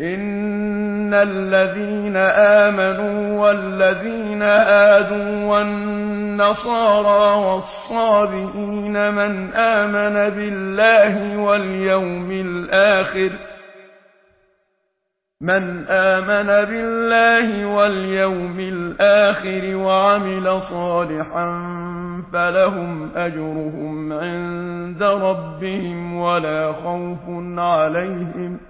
ان الذين امنوا والذين هادوا والنصارى والصابئين من امن بالله واليوم الآخر من آمن بالله واليوم الآخر وعمل صالحا فلهم أجرهم عند ربهم ولا خوف عليهم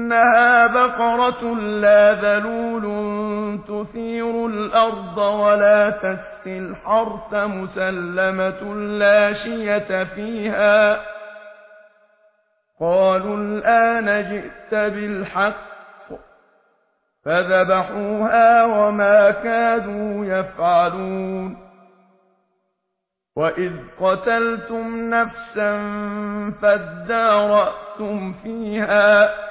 إنها بقرة لا ذلول تثير الأرض ولا تسفي الحرث مسلمة لا شية فيها. قالوا الآن جئت بالحق فذبحوها وما كادوا يفعلون. وَإِذْ قَتَلْتُمْ نَفْسًا فَادَّارَأْتُمْ فِيهَا